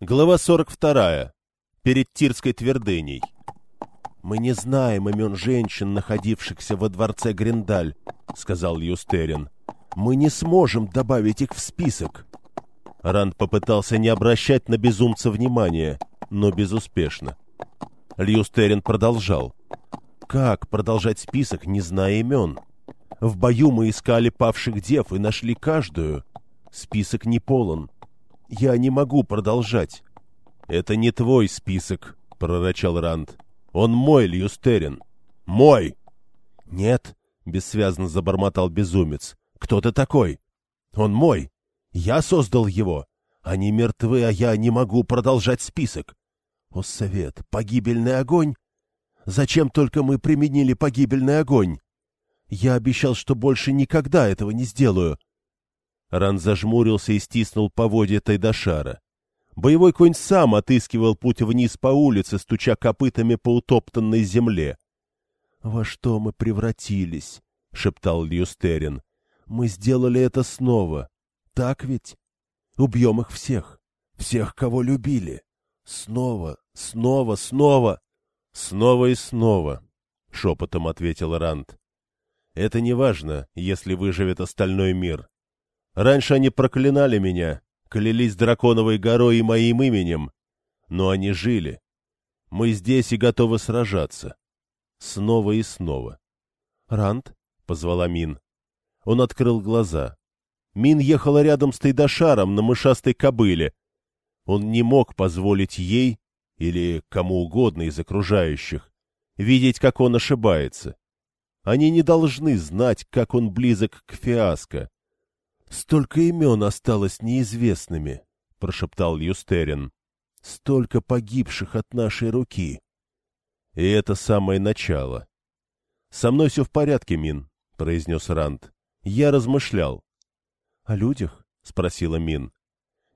Глава 42. Перед Тирской твердыней. «Мы не знаем имен женщин, находившихся во дворце Гриндаль», — сказал Юстерин. «Мы не сможем добавить их в список». Ранд попытался не обращать на безумца внимания, но безуспешно. Льюстерин продолжал. «Как продолжать список, не зная имен? В бою мы искали павших дев и нашли каждую. Список не полон. Я не могу продолжать. — Это не твой список, — прорычал Ранд. — Он мой, Льюстерин. Мой! — Нет, — бессвязно забормотал безумец. — Кто ты такой? — Он мой. Я создал его. Они мертвы, а я не могу продолжать список. О, совет, погибельный огонь? Зачем только мы применили погибельный огонь? Я обещал, что больше никогда этого не сделаю. Ран зажмурился и стиснул поводья Тайдашара. Боевой конь сам отыскивал путь вниз по улице, стуча копытами по утоптанной земле. — Во что мы превратились? — шептал Льюстерин. — Мы сделали это снова. Так ведь? Убьем их всех. Всех, кого любили. Снова, снова, снова. — Снова и снова, — шепотом ответил Ранд. — Это не важно, если выживет остальной мир. Раньше они проклинали меня, клялись драконовой горой и моим именем. Но они жили. Мы здесь и готовы сражаться. Снова и снова. «Рант?» — позвала Мин. Он открыл глаза. Мин ехала рядом с Тайдашаром на мышастой кобыле. Он не мог позволить ей, или кому угодно из окружающих, видеть, как он ошибается. Они не должны знать, как он близок к фиаско. Столько имен осталось неизвестными, — прошептал Юстерин. — Столько погибших от нашей руки. И это самое начало. — Со мной все в порядке, Мин, — произнес Ранд. Я размышлял. — О людях? — спросила Мин.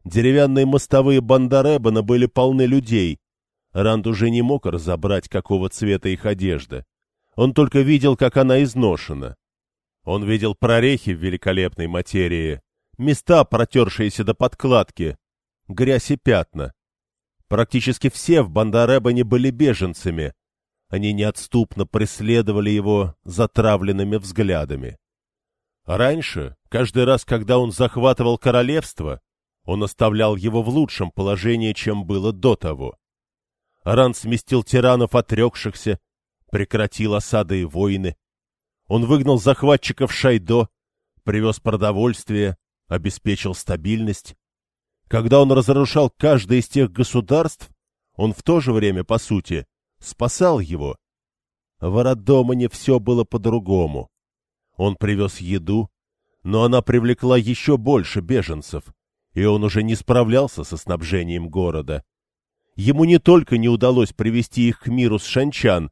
Деревянные мостовые Бандаребана были полны людей. Ранд уже не мог разобрать, какого цвета их одежда. Он только видел, как она изношена. Он видел прорехи в великолепной материи, места, протершиеся до подкладки, грязь и пятна. Практически все в Бандаребане были беженцами. Они неотступно преследовали его затравленными взглядами. Раньше, каждый раз, когда он захватывал королевство, он оставлял его в лучшем положении, чем было до того. Ран сместил тиранов отрекшихся, прекратил осады и войны, он выгнал захватчиков Шайдо, привез продовольствие, обеспечил стабильность. Когда он разрушал каждое из тех государств, он в то же время, по сути, спасал его. В Арадомане все было по-другому. Он привез еду, но она привлекла еще больше беженцев, и он уже не справлялся со снабжением города. Ему не только не удалось привести их к миру с шанчан,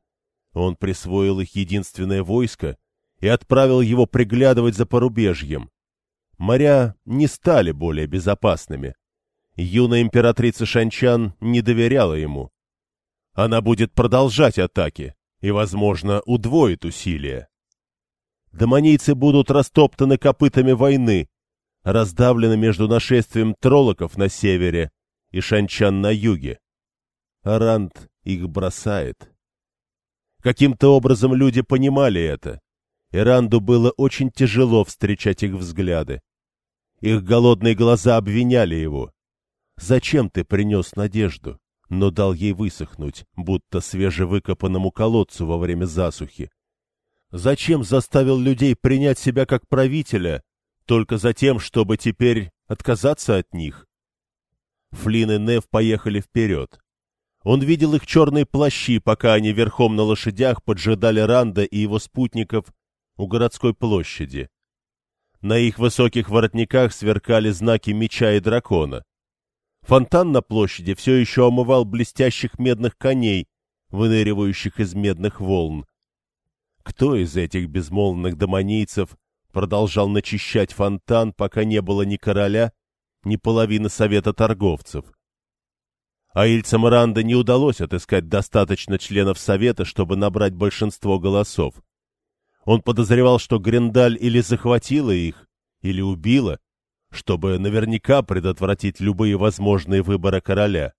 он присвоил их единственное войско и отправил его приглядывать за порубежьем. Моря не стали более безопасными. Юная императрица Шанчан не доверяла ему. Она будет продолжать атаки и, возможно, удвоит усилия. Домонийцы будут растоптаны копытами войны, раздавлены между нашествием троллоков на севере и шанчан на юге. Аранд их бросает. Каким-то образом люди понимали это Иранду было очень тяжело встречать их взгляды. Их голодные глаза обвиняли его. «Зачем ты принес надежду, но дал ей высохнуть, будто свежевыкопанному колодцу во время засухи? Зачем заставил людей принять себя как правителя, только за тем, чтобы теперь отказаться от них?» Флин и Нев поехали вперед. Он видел их черные плащи, пока они верхом на лошадях поджидали Ранда и его спутников у городской площади. На их высоких воротниках сверкали знаки меча и дракона. Фонтан на площади все еще омывал блестящих медных коней, выныривающих из медных волн. Кто из этих безмолвных домонийцев продолжал начищать фонтан, пока не было ни короля, ни половины совета торговцев? А Ильцам Ранда не удалось отыскать достаточно членов совета, чтобы набрать большинство голосов. Он подозревал, что Грендаль или захватила их, или убила, чтобы наверняка предотвратить любые возможные выборы короля.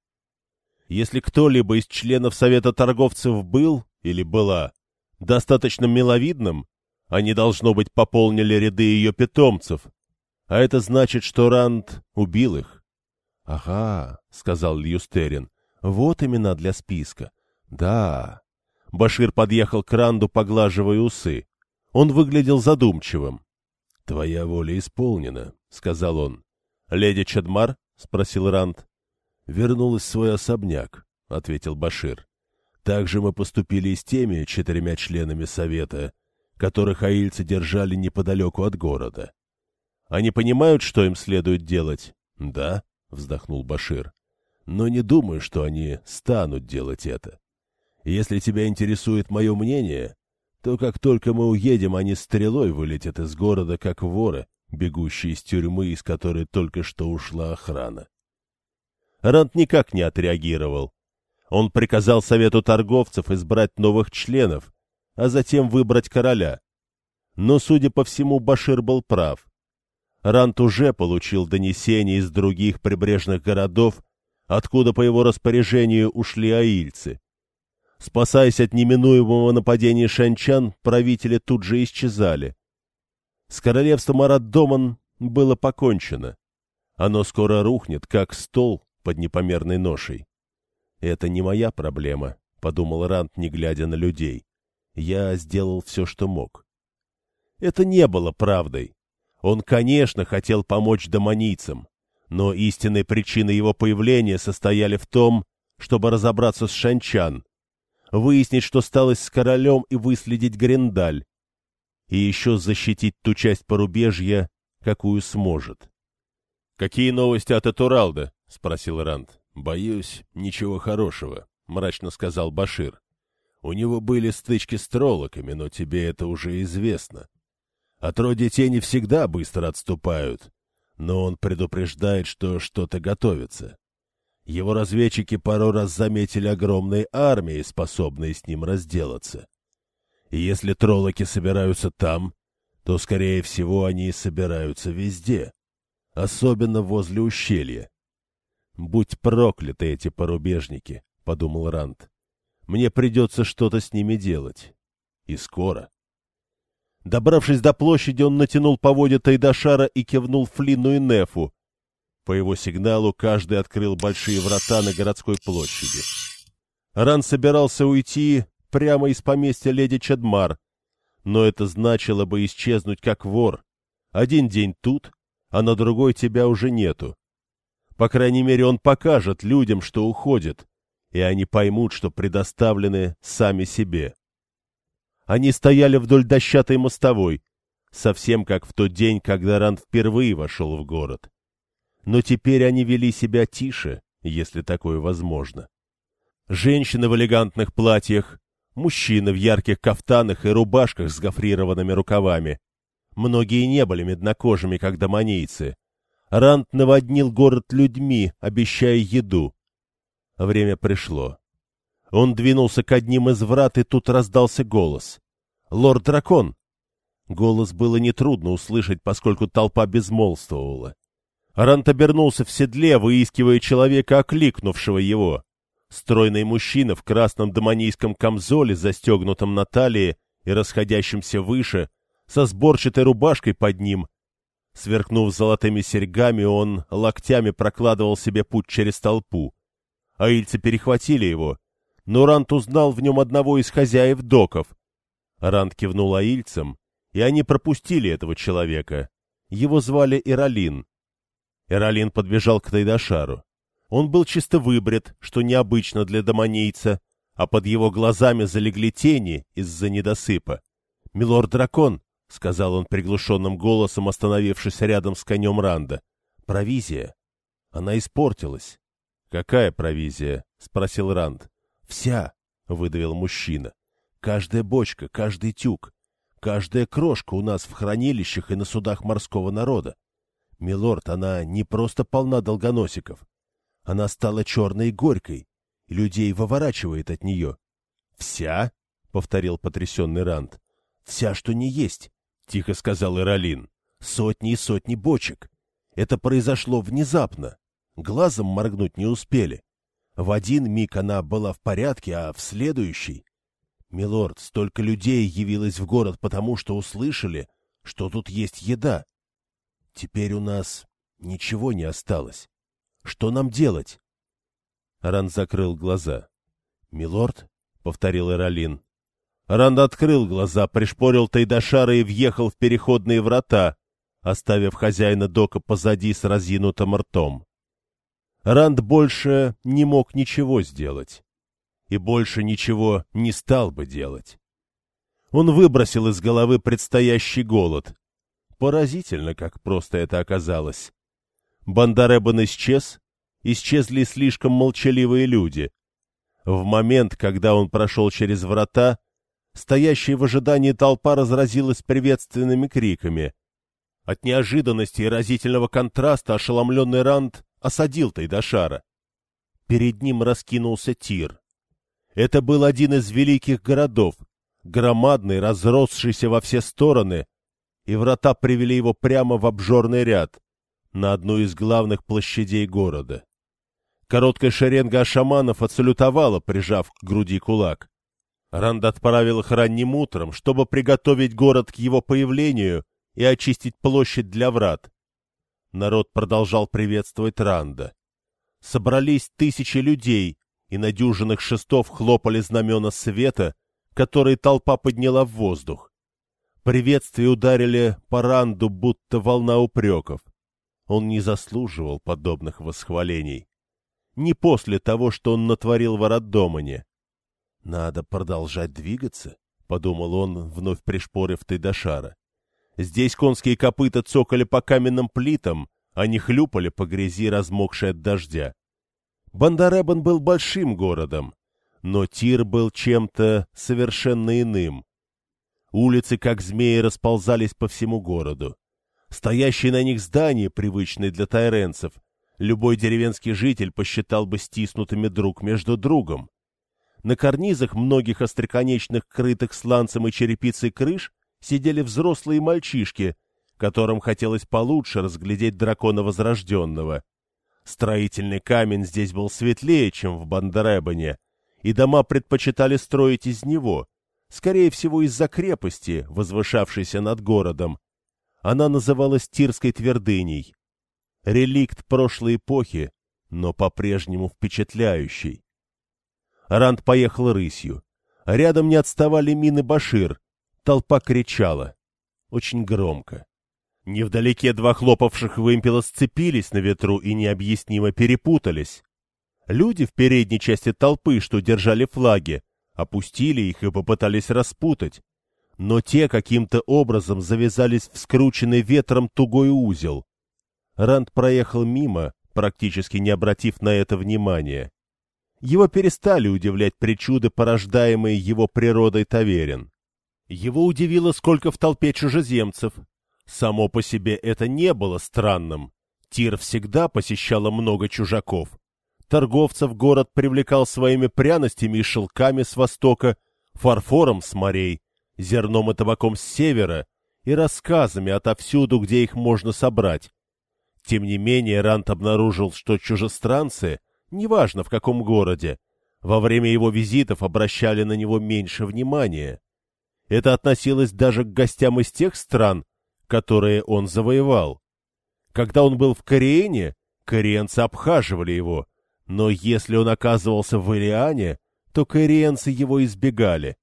Если кто-либо из членов Совета торговцев был или была достаточно миловидным, они, должно быть, пополнили ряды ее питомцев, а это значит, что Ранд убил их. — Ага, — сказал Льюстерин, — вот имена для списка. Да. Башир подъехал к Ранду, поглаживая усы. Он выглядел задумчивым. — Твоя воля исполнена, — сказал он. — Леди Чадмар? — спросил Ранд. — Вернулась в свой особняк, — ответил Башир. — Так же мы поступили и с теми четырьмя членами совета, которых аильцы держали неподалеку от города. Они понимают, что им следует делать? — Да, — вздохнул Башир. — Но не думаю, что они станут делать это. Если тебя интересует мое мнение, то как только мы уедем, они стрелой вылетят из города, как воры, бегущие из тюрьмы, из которой только что ушла охрана. Рант никак не отреагировал. Он приказал совету торговцев избрать новых членов, а затем выбрать короля. Но, судя по всему, Башир был прав. Рант уже получил донесения из других прибрежных городов, откуда по его распоряжению ушли аильцы. Спасаясь от неминуемого нападения шанчан, правители тут же исчезали. С королевством Араддоман было покончено. Оно скоро рухнет, как стол под непомерной ношей. «Это не моя проблема», — подумал Рант, не глядя на людей. «Я сделал все, что мог». Это не было правдой. Он, конечно, хотел помочь домонийцам, но истинной причиной его появления состояли в том, чтобы разобраться с Шанчан, выяснить, что стало с королем и выследить Грендаль, и еще защитить ту часть порубежья, какую сможет. — Какие новости от Этуралда? — спросил Ранд. — Боюсь, ничего хорошего, — мрачно сказал Башир. — У него были стычки с троллоками, но тебе это уже известно. — Отродья тени всегда быстро отступают, но он предупреждает, что что-то готовится. Его разведчики пару раз заметили огромные армии, способные с ним разделаться. И если троллоки собираются там, то, скорее всего, они собираются везде, особенно возле ущелья. «Будь прокляты эти порубежники», — подумал Ранд. «Мне придется что-то с ними делать. И скоро». Добравшись до площади, он натянул поводья Тайдашара и кивнул Флину и Нефу. По его сигналу каждый открыл большие врата на городской площади. Ран собирался уйти прямо из поместья леди Чадмар, но это значило бы исчезнуть как вор. Один день тут, а на другой тебя уже нету. По крайней мере, он покажет людям, что уходит, и они поймут, что предоставлены сами себе. Они стояли вдоль дощатой мостовой, совсем как в тот день, когда Ранд впервые вошел в город. Но теперь они вели себя тише, если такое возможно. Женщины в элегантных платьях, мужчины в ярких кафтанах и рубашках с гофрированными рукавами. Многие не были меднокожими, как домонийцы. Ранд наводнил город людьми, обещая еду. Время пришло. Он двинулся к одним из врат, и тут раздался голос. «Лорд-дракон!» Голос было нетрудно услышать, поскольку толпа безмолвствовала. Рант обернулся в седле, выискивая человека, окликнувшего его. Стройный мужчина в красном домонийском камзоле, застегнутом на талии и расходящемся выше, со сборчатой рубашкой под ним. Сверкнув золотыми серьгами, он локтями прокладывал себе путь через толпу. Аильцы перехватили его, но Рант узнал в нем одного из хозяев доков. Рант кивнул аильцам, и они пропустили этого человека. Его звали Иралин. Иралин подбежал к Тайдашару. Он был чисто выбрит, что необычно для домонийца, а под его глазами залегли тени из-за недосыпа. «Милорд-дракон», — сказал он приглушенным голосом, остановившись рядом с конем Ранда, — «провизия. Она испортилась». «Какая провизия?» — спросил Ранд. «Вся», — выдавил мужчина. «Каждая бочка, каждый тюк, каждая крошка у нас в хранилищах и на судах морского народа. Милорд, она не просто полна долгоносиков. Она стала черной и горькой, и людей выворачивает от нее». «Вся?» — повторил потрясенный Ранд. «Вся, что не есть», — тихо сказал Иролин. «Сотни и сотни бочек. Это произошло внезапно. Глазом моргнуть не успели. В один миг она была в порядке, а в следующий... Милорд, столько людей явилось в город потому, что услышали, что тут есть еда. Теперь у нас ничего не осталось. Что нам делать? Ран закрыл глаза. «Милорд?» — повторил Эролин. Ранд открыл глаза, пришпорил Тайдашара и въехал в переходные врата, оставив хозяина дока позади с разинутым ртом. Ранд больше не мог ничего сделать. И больше ничего не стал бы делать. Он выбросил из головы предстоящий голод. Поразительно, как просто это оказалось. Бандаребан исчез, исчезли слишком молчаливые люди. В момент, когда он прошел через врата, стоящая в ожидании толпа разразилась приветственными криками. От неожиданности и разительного контраста ошеломленный Ранд осадил Тайдашара. Перед ним раскинулся Тир. Это был один из великих городов, громадный, разросшийся во все стороны, и врата привели его прямо в обжорный ряд, на одну из главных площадей города. Короткая шеренга шаманов отсалютовала, прижав к груди кулак. Ранд отправил их ранним утром, чтобы приготовить город к его появлению и очистить площадь для врат. Народ продолжал приветствовать Ранда. Собрались тысячи людей, и на дюжинах шестов хлопали знамена света, которые толпа подняла в воздух. Приветствия ударили по Ранду, будто волна упреков. Он не заслуживал подобных восхвалений. Не после того, что он натворил в Ародомане. «Надо продолжать двигаться», — подумал он, вновь пришпорив Тайдашара. Здесь конские копыта цокали по каменным плитам, они хлюпали по грязи, размокшей от дождя. Бандаребан был большим городом, но Тир был чем-то совершенно иным. Улицы, как змеи, расползались по всему городу. Стоящие на них здания, привычные для тайренцев, любой деревенский житель посчитал бы стиснутыми друг между другом. На карнизах многих остроконечных, крытых сланцем и черепицей крыш сидели взрослые мальчишки, которым хотелось получше разглядеть дракона Возрожденного. Строительный камень здесь был светлее, чем в Бандеребане, и дома предпочитали строить из него, скорее всего из-за крепости, возвышавшейся над городом, она называлась Тирской твердыней. Реликт прошлой эпохи, но по-прежнему впечатляющий. Ранд поехал рысью. Рядом не отставали мины Башир. Толпа кричала. Очень громко. Невдалеке два хлопавших вымпела сцепились на ветру и необъяснимо перепутались. Люди в передней части толпы, что держали флаги, опустили их и попытались распутать но те каким-то образом завязались в скрученный ветром тугой узел. Ранд проехал мимо, практически не обратив на это внимания. Его перестали удивлять причуды, порождаемые его природой таверен. Его удивило, сколько в толпе чужеземцев. Само по себе это не было странным. Тир всегда посещало много чужаков. Торговцев город привлекал своими пряностями и шелками с востока, фарфором с морей, зерном и табаком с севера и рассказами отовсюду, где их можно собрать. Тем не менее, Рант обнаружил, что чужестранцы, неважно в каком городе, во время его визитов обращали на него меньше внимания. Это относилось даже к гостям из тех стран, которые он завоевал. Когда он был в Кориэне, кориенцы обхаживали его, но если он оказывался в Илиане, то кориенцы его избегали.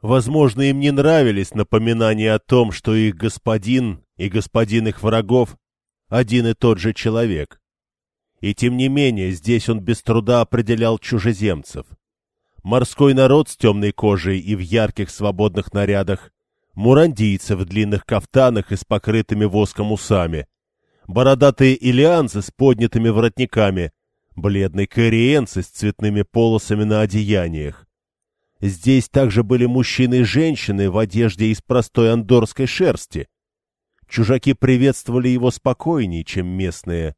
Возможно, им не нравились напоминания о том, что их господин и господин их врагов один и тот же человек. И тем не менее, здесь он без труда определял чужеземцев. Морской народ с темной кожей и в ярких свободных нарядах, мурандийцы в длинных кафтанах и с покрытыми воском усами, бородатые илианцы с поднятыми воротниками, бледные кориенцы с цветными полосами на одеяниях, Здесь также были мужчины и женщины в одежде из простой андорской шерсти. Чужаки приветствовали его спокойнее, чем местные,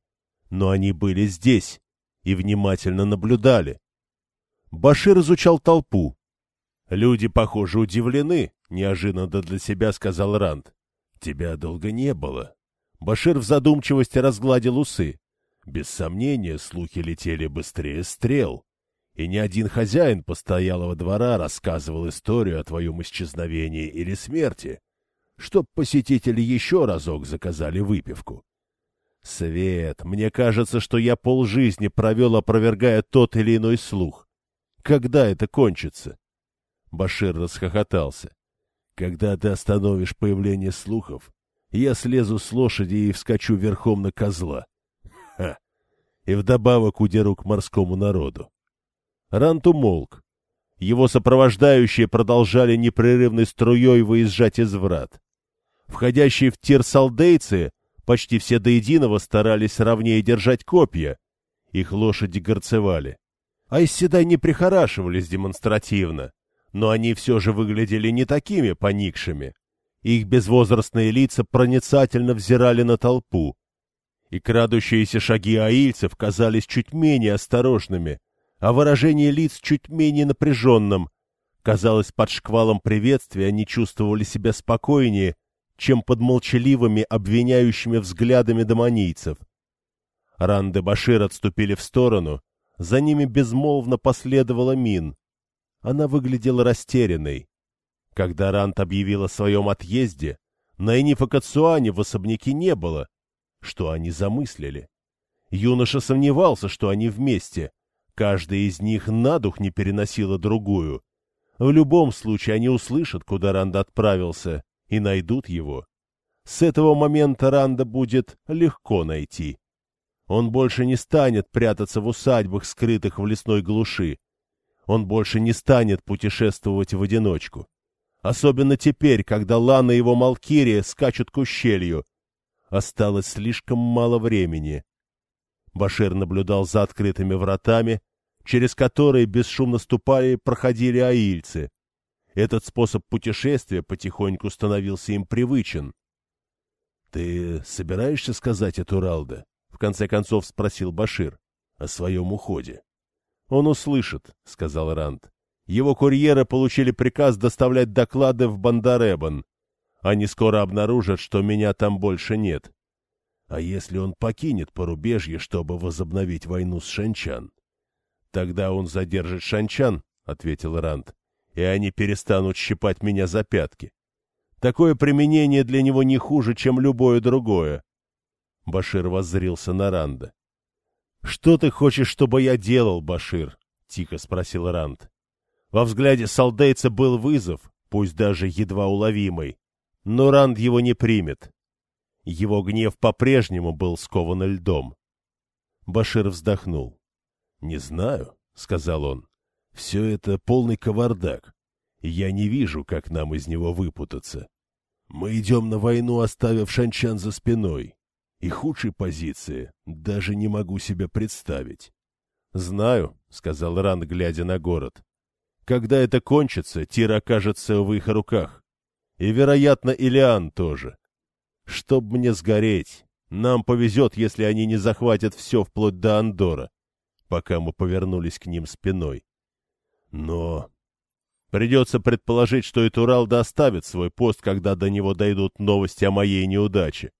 но они были здесь и внимательно наблюдали. Башир изучал толпу. «Люди, похоже, удивлены», — неожиданно для себя сказал Ранд. «Тебя долго не было. Башир в задумчивости разгладил усы. Без сомнения, слухи летели быстрее стрел. И ни один хозяин постоялого двора рассказывал историю о твоем исчезновении или смерти, чтоб посетители еще разок заказали выпивку. Свет, мне кажется, что я полжизни провел, опровергая тот или иной слух. Когда это кончится? Башир расхохотался. Когда ты остановишь появление слухов, я слезу с лошади и вскочу верхом на козла. И вдобавок удеру к морскому народу. Рант умолк. Его сопровождающие продолжали непрерывной струей выезжать из врат. Входящие в тир салдейцы почти все до единого старались ровнее держать копья. Их лошади горцевали. А из седай не прихорашивались демонстративно, но они все же выглядели не такими поникшими. Их безвозрастные лица проницательно взирали на толпу. И крадущиеся шаги аильцев казались чуть менее осторожными, а выражение лиц чуть менее напряженным. Казалось, под шквалом приветствия они чувствовали себя спокойнее, чем под молчаливыми, обвиняющими взглядами домонийцев. Ранды Башир отступили в сторону, за ними безмолвно последовала Мин. Она выглядела растерянной. Когда Рант объявил о своем отъезде, на Энифа в особняке не было. Что они замыслили? Юноша сомневался, что они вместе. Каждая из них на дух не переносила другую. В любом случае они услышат, куда Ранд отправился, и найдут его. С этого момента Ранда будет легко найти. Он больше не станет прятаться в усадьбах, скрытых в лесной глуши. Он больше не станет путешествовать в одиночку. Особенно теперь, когда Лана и его Малкирия скачут к ущелью. Осталось слишком мало времени. Башир наблюдал за открытыми вратами, через которые бесшумно ступали и проходили аильцы. Этот способ путешествия потихоньку становился им привычен. — Ты собираешься сказать это Ралда? — в конце концов спросил Башир о своем уходе. — Он услышит, — сказал Ранд. Его курьеры получили приказ доставлять доклады в Бандаребан. Они скоро обнаружат, что меня там больше нет. А если он покинет порубежье, чтобы возобновить войну с Шанчан? Тогда он задержит Шанчан, — ответил Ранд, — и они перестанут щипать меня за пятки. Такое применение для него не хуже, чем любое другое. Башир воззрился на Ранда. — Что ты хочешь, чтобы я делал, Башир? — тихо спросил Ранд. Во взгляде солдейца был вызов, пусть даже едва уловимый, но Ранд его не примет. Его гнев по-прежнему был скован льдом. Башир вздохнул. — Не знаю, — сказал он. — Все это полный кавардак. Я не вижу, как нам из него выпутаться. Мы идем на войну, оставив Шанчан за спиной. И худшей позиции даже не могу себе представить. — Знаю, — сказал Ранд, глядя на город. — Когда это кончится, Тир окажется в их руках. И, вероятно, Илиан тоже. Чтоб мне сгореть, нам повезет, если они не захватят все вплоть до Андора, пока мы повернулись к ним спиной. Но придется предположить, что и Турал доставит свой пост, когда до него дойдут новости о моей неудаче.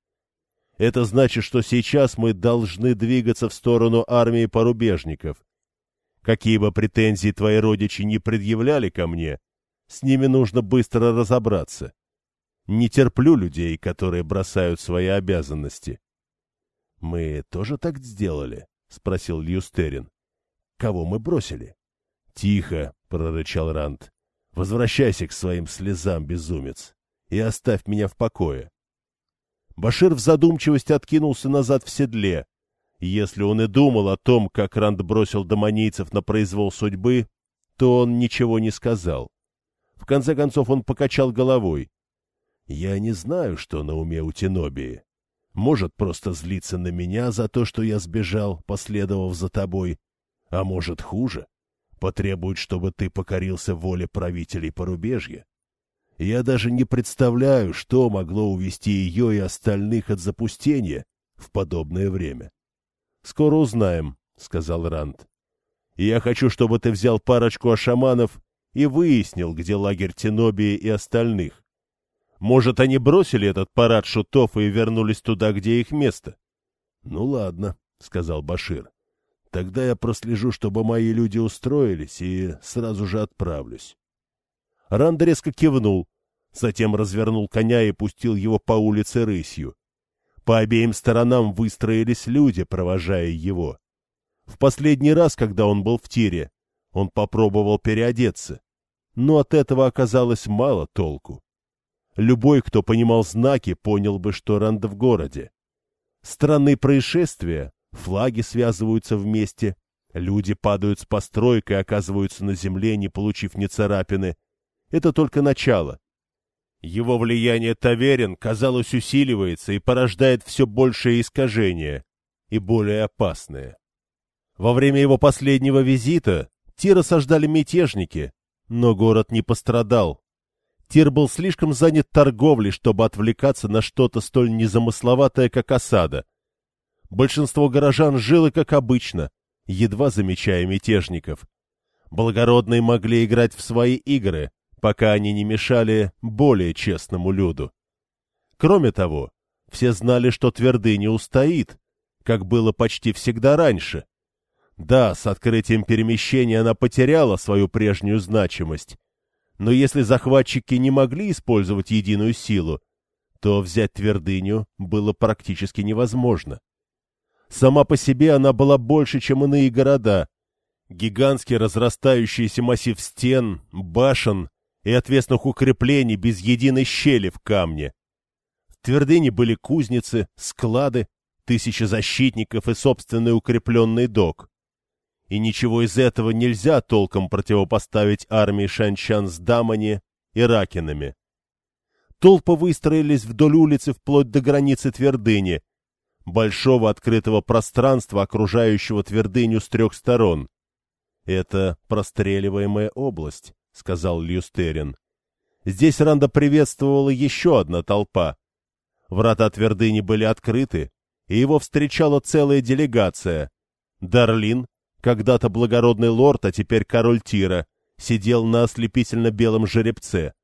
Это значит, что сейчас мы должны двигаться в сторону армии порубежников. Какие бы претензии твои родичи не предъявляли ко мне, с ними нужно быстро разобраться. Не терплю людей, которые бросают свои обязанности. — Мы тоже так сделали? — спросил Льюстерин. — Кого мы бросили? — Тихо, — прорычал Ранд. — Возвращайся к своим слезам, безумец, и оставь меня в покое. Башир в задумчивости откинулся назад в седле. Если он и думал о том, как Ранд бросил домонийцев на произвол судьбы, то он ничего не сказал. В конце концов он покачал головой. Я не знаю, что на уме у Тенобии. Может, просто злиться на меня за то, что я сбежал, последовав за тобой. А может, хуже. Потребует, чтобы ты покорился воле правителей порубежья. Я даже не представляю, что могло увести ее и остальных от запустения в подобное время. — Скоро узнаем, — сказал Ранд. — я хочу, чтобы ты взял парочку ашаманов и выяснил, где лагерь Тенобии и остальных. Может, они бросили этот парад шутов и вернулись туда, где их место? — Ну ладно, — сказал Башир. — Тогда я прослежу, чтобы мои люди устроились, и сразу же отправлюсь. Ранд резко кивнул, затем развернул коня и пустил его по улице рысью. По обеим сторонам выстроились люди, провожая его. В последний раз, когда он был в тире, он попробовал переодеться, но от этого оказалось мало толку. Любой, кто понимал знаки, понял бы, что Ранд в городе. Странные происшествия, флаги связываются вместе, люди падают с постройкой и оказываются на земле, не получив ни царапины. Это только начало. Его влияние таверен, казалось, усиливается и порождает все большее искажение и более опасное. Во время его последнего визита Тир осаждали мятежники, но город не пострадал. Тир был слишком занят торговлей, чтобы отвлекаться на что-то столь незамысловатое, как осада. Большинство горожан жило, как обычно, едва замечая мятежников. Благородные могли играть в свои игры, пока они не мешали более честному люду. Кроме того, все знали, что твердыня устоит, как было почти всегда раньше. Да, с открытием перемещения она потеряла свою прежнюю значимость, но если захватчики не могли использовать единую силу, то взять твердыню было практически невозможно. Сама по себе она была больше, чем иные города. Гигантский разрастающийся массив стен, башен и отвесных укреплений без единой щели в камне. В твердыне были кузницы, склады, тысячи защитников и собственный укрепленный док и ничего из этого нельзя толком противопоставить армии Шанчан с Дамани и Ракинами. Толпы выстроились вдоль улицы вплоть до границы твердыни, большого открытого пространства, окружающего твердыню с трех сторон. «Это простреливаемая область», — сказал Люстерин. Здесь Ранда приветствовала еще одна толпа. Врата твердыни были открыты, и его встречала целая делегация. Дарлин, когда-то благородный лорд, а теперь король Тира, сидел на ослепительно-белом жеребце.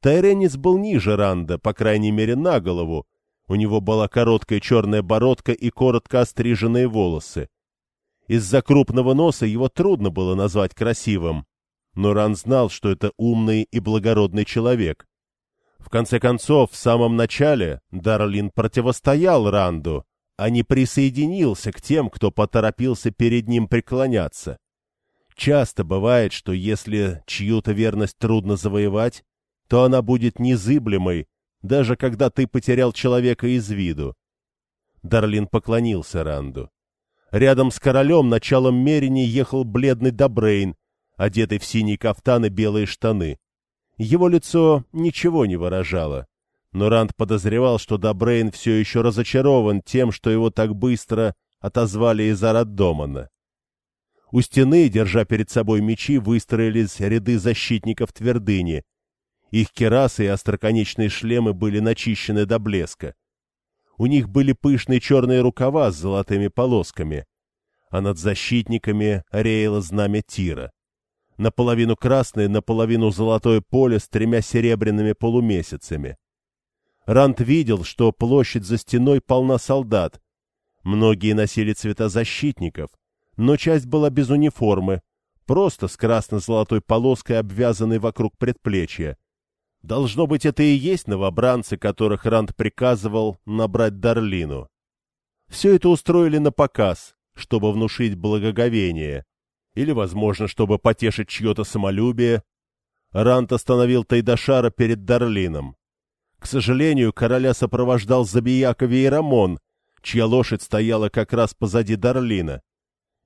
Тайренец был ниже Ранда, по крайней мере, на голову. У него была короткая черная бородка и коротко остриженные волосы. Из-за крупного носа его трудно было назвать красивым, но Ран знал, что это умный и благородный человек. В конце концов, в самом начале Дарлин противостоял Ранду, а не присоединился к тем, кто поторопился перед ним преклоняться. Часто бывает, что если чью-то верность трудно завоевать, то она будет незыблемой, даже когда ты потерял человека из виду. Дарлин поклонился Ранду. Рядом с королем началом мерени ехал бледный Добрейн, одетый в синий кафтан и белые штаны. Его лицо ничего не выражало но Ранд подозревал, что Добрейн все еще разочарован тем, что его так быстро отозвали из Араддомана. У стены, держа перед собой мечи, выстроились ряды защитников твердыни. Их керасы и остроконечные шлемы были начищены до блеска. У них были пышные черные рукава с золотыми полосками, а над защитниками реяло знамя Тира. Наполовину красное, наполовину золотое поле с тремя серебряными полумесяцами. Рант видел, что площадь за стеной полна солдат. Многие носили цвета защитников, но часть была без униформы, просто с красно-золотой полоской, обвязанной вокруг предплечья. Должно быть, это и есть новобранцы, которых Рант приказывал набрать Дарлину. Все это устроили на показ, чтобы внушить благоговение, или, возможно, чтобы потешить чье-то самолюбие. Рант остановил Тайдашара перед Дарлином. К сожалению, короля сопровождал забияка Вейрамон, чья лошадь стояла как раз позади Дарлина.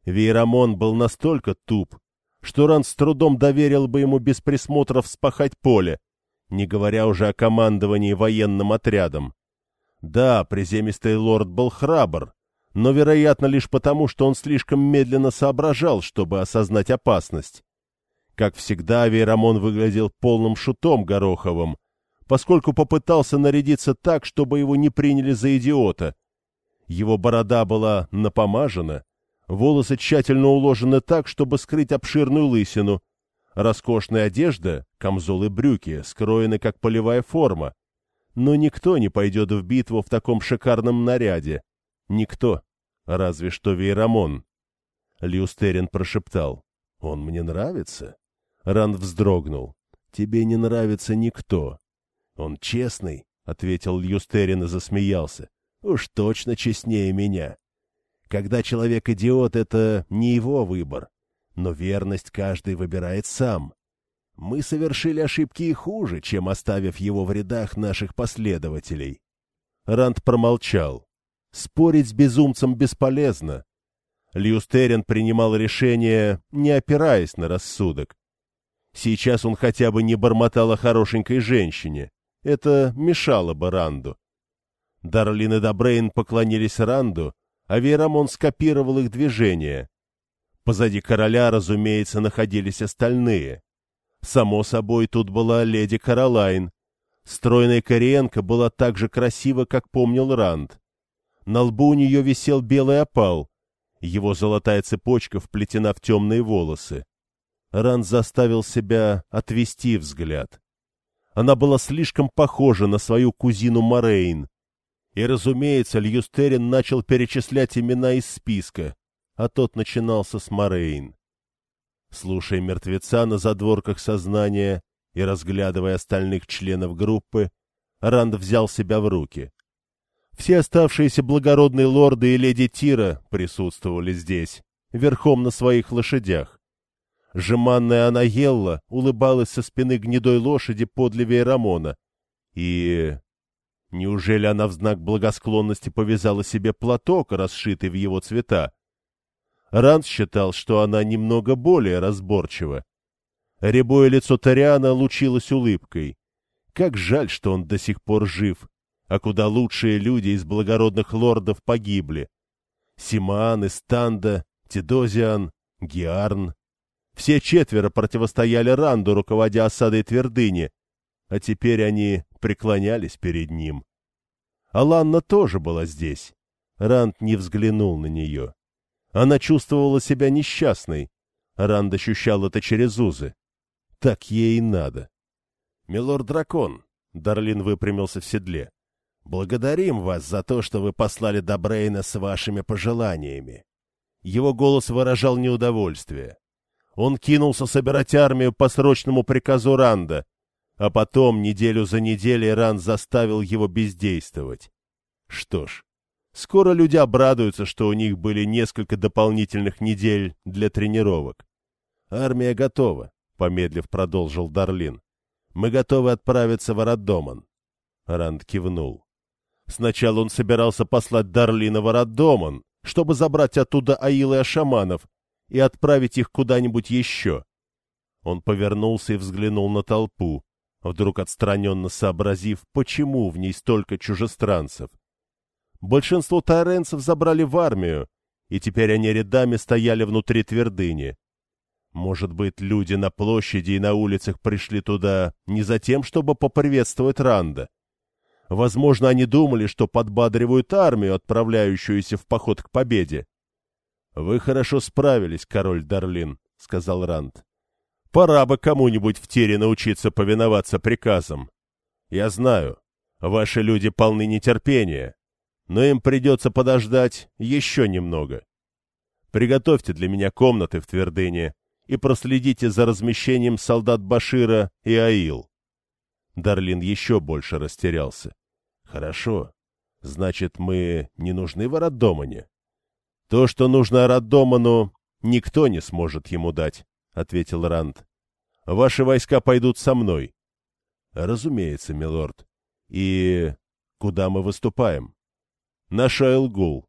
Вейрамон был настолько туп, что Ран с трудом доверил бы ему без присмотра вспахать поле, не говоря уже о командовании военным отрядом. Да, приземистый лорд был храбр, но, вероятно, лишь потому, что он слишком медленно соображал, чтобы осознать опасность. Как всегда, Вейрамон выглядел полным шутом Гороховым, поскольку попытался нарядиться так, чтобы его не приняли за идиота. Его борода была напомажена, волосы тщательно уложены так, чтобы скрыть обширную лысину. Роскошная одежда, камзол и брюки, скроены как полевая форма. Но никто не пойдет в битву в таком шикарном наряде. Никто. Разве что Вейрамон. Льюстерин прошептал. «Он мне нравится?» Ранд вздрогнул. «Тебе не нравится никто». «Он честный», — ответил Льюстерин и засмеялся. «Уж точно честнее меня. Когда человек идиот, это не его выбор. Но верность каждый выбирает сам. Мы совершили ошибки и хуже, чем оставив его в рядах наших последователей». Ранд промолчал. Спорить с безумцем бесполезно. Льюстерин принимал решение, не опираясь на рассудок. Сейчас он хотя бы не бормотал о хорошенькой женщине. Это мешало бы Ранду. Дарлин и Добрейн поклонились Ранду, а Вейрамон скопировал их движения. Позади короля, разумеется, находились остальные. Само собой, тут была леди Каролайн. Стройная Кориенко была так же красива, как помнил Ранд. На лбу у нее висел белый опал. Его золотая цепочка вплетена в темные волосы. Ранд заставил себя отвести взгляд. Она была слишком похожа на свою кузину Морейн. И, разумеется, Льюстерин начал перечислять имена из списка, а тот начинался с Морейн. Слушая мертвеца на задворках сознания и разглядывая остальных членов группы, Ранд взял себя в руки. Все оставшиеся благородные лорды и леди Тира присутствовали здесь, верхом на своих лошадях. Жеманная Анаелла улыбалась со спины гнедой лошади подле Вейрамона. И... Неужели она в знак благосклонности повязала себе платок, расшитый в его цвета? Ранс считал, что она немного более разборчива. Рябое лицо Ториана лучилось улыбкой. Как жаль, что он до сих пор жив а куда лучшие люди из благородных лордов погибли. Симаан, Истанда, Тидозиан, Гиарн. Все четверо противостояли Ранду, руководя осадой твердыни, а теперь они преклонялись перед ним. Аланна тоже была здесь. Ранд не взглянул на нее. Она чувствовала себя несчастной. Ранд ощущал это через узы. Так ей и надо. — Милорд-дракон, — Дарлин выпрямился в седле, Благодарим вас за то, что вы послали Добрейна с вашими пожеланиями. Его голос выражал неудовольствие. Он кинулся собирать армию по срочному приказу Ранда, а потом, неделю за неделей, Ранд заставил его бездействовать. Что ж, скоро люди обрадуются, что у них были несколько дополнительных недель для тренировок. «Армия готова», — помедлив продолжил Дарлин. «Мы готовы отправиться в Араддоман». Ранд кивнул. Сначала он собирался послать Дарлина в Араддоман, чтобы забрать оттуда Аилы Ашаманов и отправить их куда-нибудь еще. Он повернулся и взглянул на толпу, вдруг отстраненно сообразив, почему в ней столько чужестранцев. Большинство тайренцев забрали в армию, и теперь они рядами стояли внутри твердыни. Может быть, люди на площади и на улицах пришли туда не за тем, чтобы поприветствовать Ранда, Возможно, они думали, что подбадривают армию, отправляющуюся в поход к победе. — Вы хорошо справились, король Дарлин, — сказал Ранд. — Пора бы кому-нибудь в тире научиться повиноваться приказам. Я знаю, ваши люди полны нетерпения, но им придется подождать еще немного. Приготовьте для меня комнаты в твердыне и проследите за размещением солдат Башира и Аил. Дарлин еще больше растерялся. — Хорошо. Значит, мы не нужны в Араддомане? — То, что нужно Араддоману, никто не сможет ему дать, — ответил Ранд. — Ваши войска пойдут со мной. — Разумеется, милорд. И куда мы выступаем? — На Шайлгул.